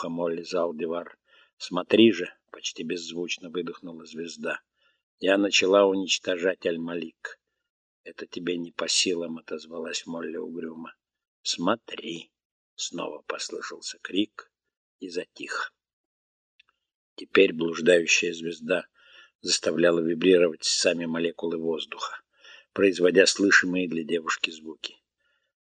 ухо Молли Залдивар. «Смотри же!» — почти беззвучно выдохнула звезда. «Я начала уничтожать Аль-Малик». «Это тебе не по силам», — отозвалась Молли угрюмо. «Смотри!» — снова послышался крик и затих. Теперь блуждающая звезда заставляла вибрировать сами молекулы воздуха, производя слышимые для девушки звуки.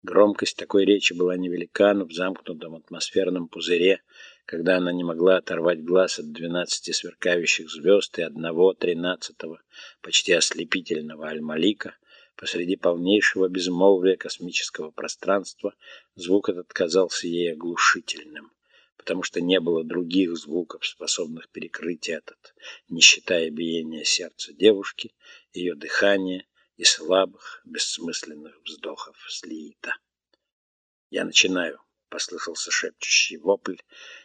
Громкость такой речи была невелика, но в замкнутом атмосферном пузыре, когда она не могла оторвать глаз от двенадцати сверкающих звезд и одного тринадцатого, почти ослепительного Аль-Малика, посреди полнейшего безмолвия космического пространства, звук этот казался ей оглушительным, потому что не было других звуков, способных перекрыть этот, не считая биения сердца девушки, ее дыхания, и слабых, бессмысленных вздохов слиита. «Я начинаю», — послышался шепчущий вопль,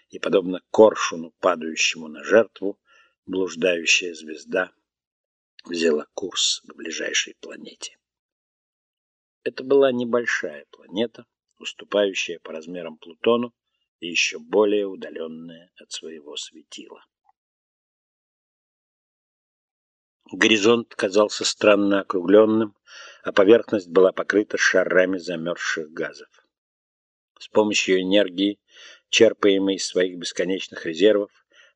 и, подобно коршуну, падающему на жертву, блуждающая звезда взяла курс к ближайшей планете. Это была небольшая планета, уступающая по размерам Плутону и еще более удаленная от своего светила. Горизонт казался странно округленным, а поверхность была покрыта шарами замерзших газов. С помощью энергии, черпаемой из своих бесконечных резервов,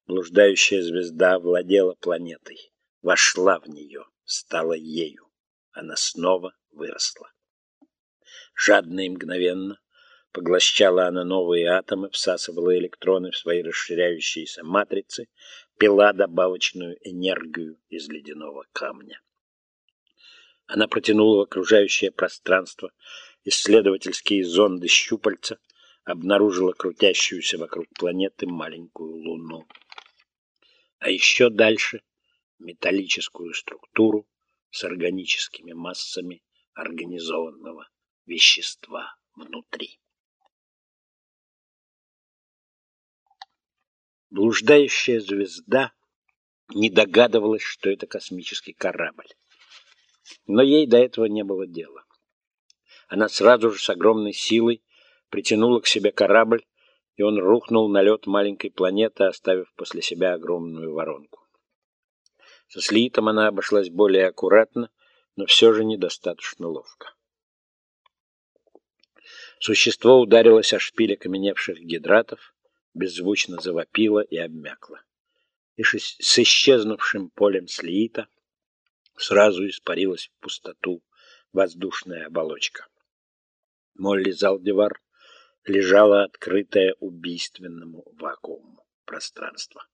блуждающая звезда владела планетой, вошла в нее, стала ею. Она снова выросла. Жадно и мгновенно поглощала она новые атомы, всасывала электроны в свои расширяющиеся матрицы, пила добавочную энергию из ледяного камня. Она протянула в окружающее пространство исследовательские зонды щупальца, обнаружила крутящуюся вокруг планеты маленькую луну. А еще дальше металлическую структуру с органическими массами организованного вещества внутри. Блуждающая звезда не догадывалась, что это космический корабль. Но ей до этого не было дела. Она сразу же с огромной силой притянула к себе корабль, и он рухнул на лед маленькой планеты, оставив после себя огромную воронку. Со слитом она обошлась более аккуратно, но все же недостаточно ловко. Существо ударилось о шпиль окаменевших гидратов, беззвучно завопила и обмякла. И с исчезнувшим полем слиита сразу испарилась в пустоту воздушная оболочка. Молли Залдивар лежала открытая убийственному вакууму пространства.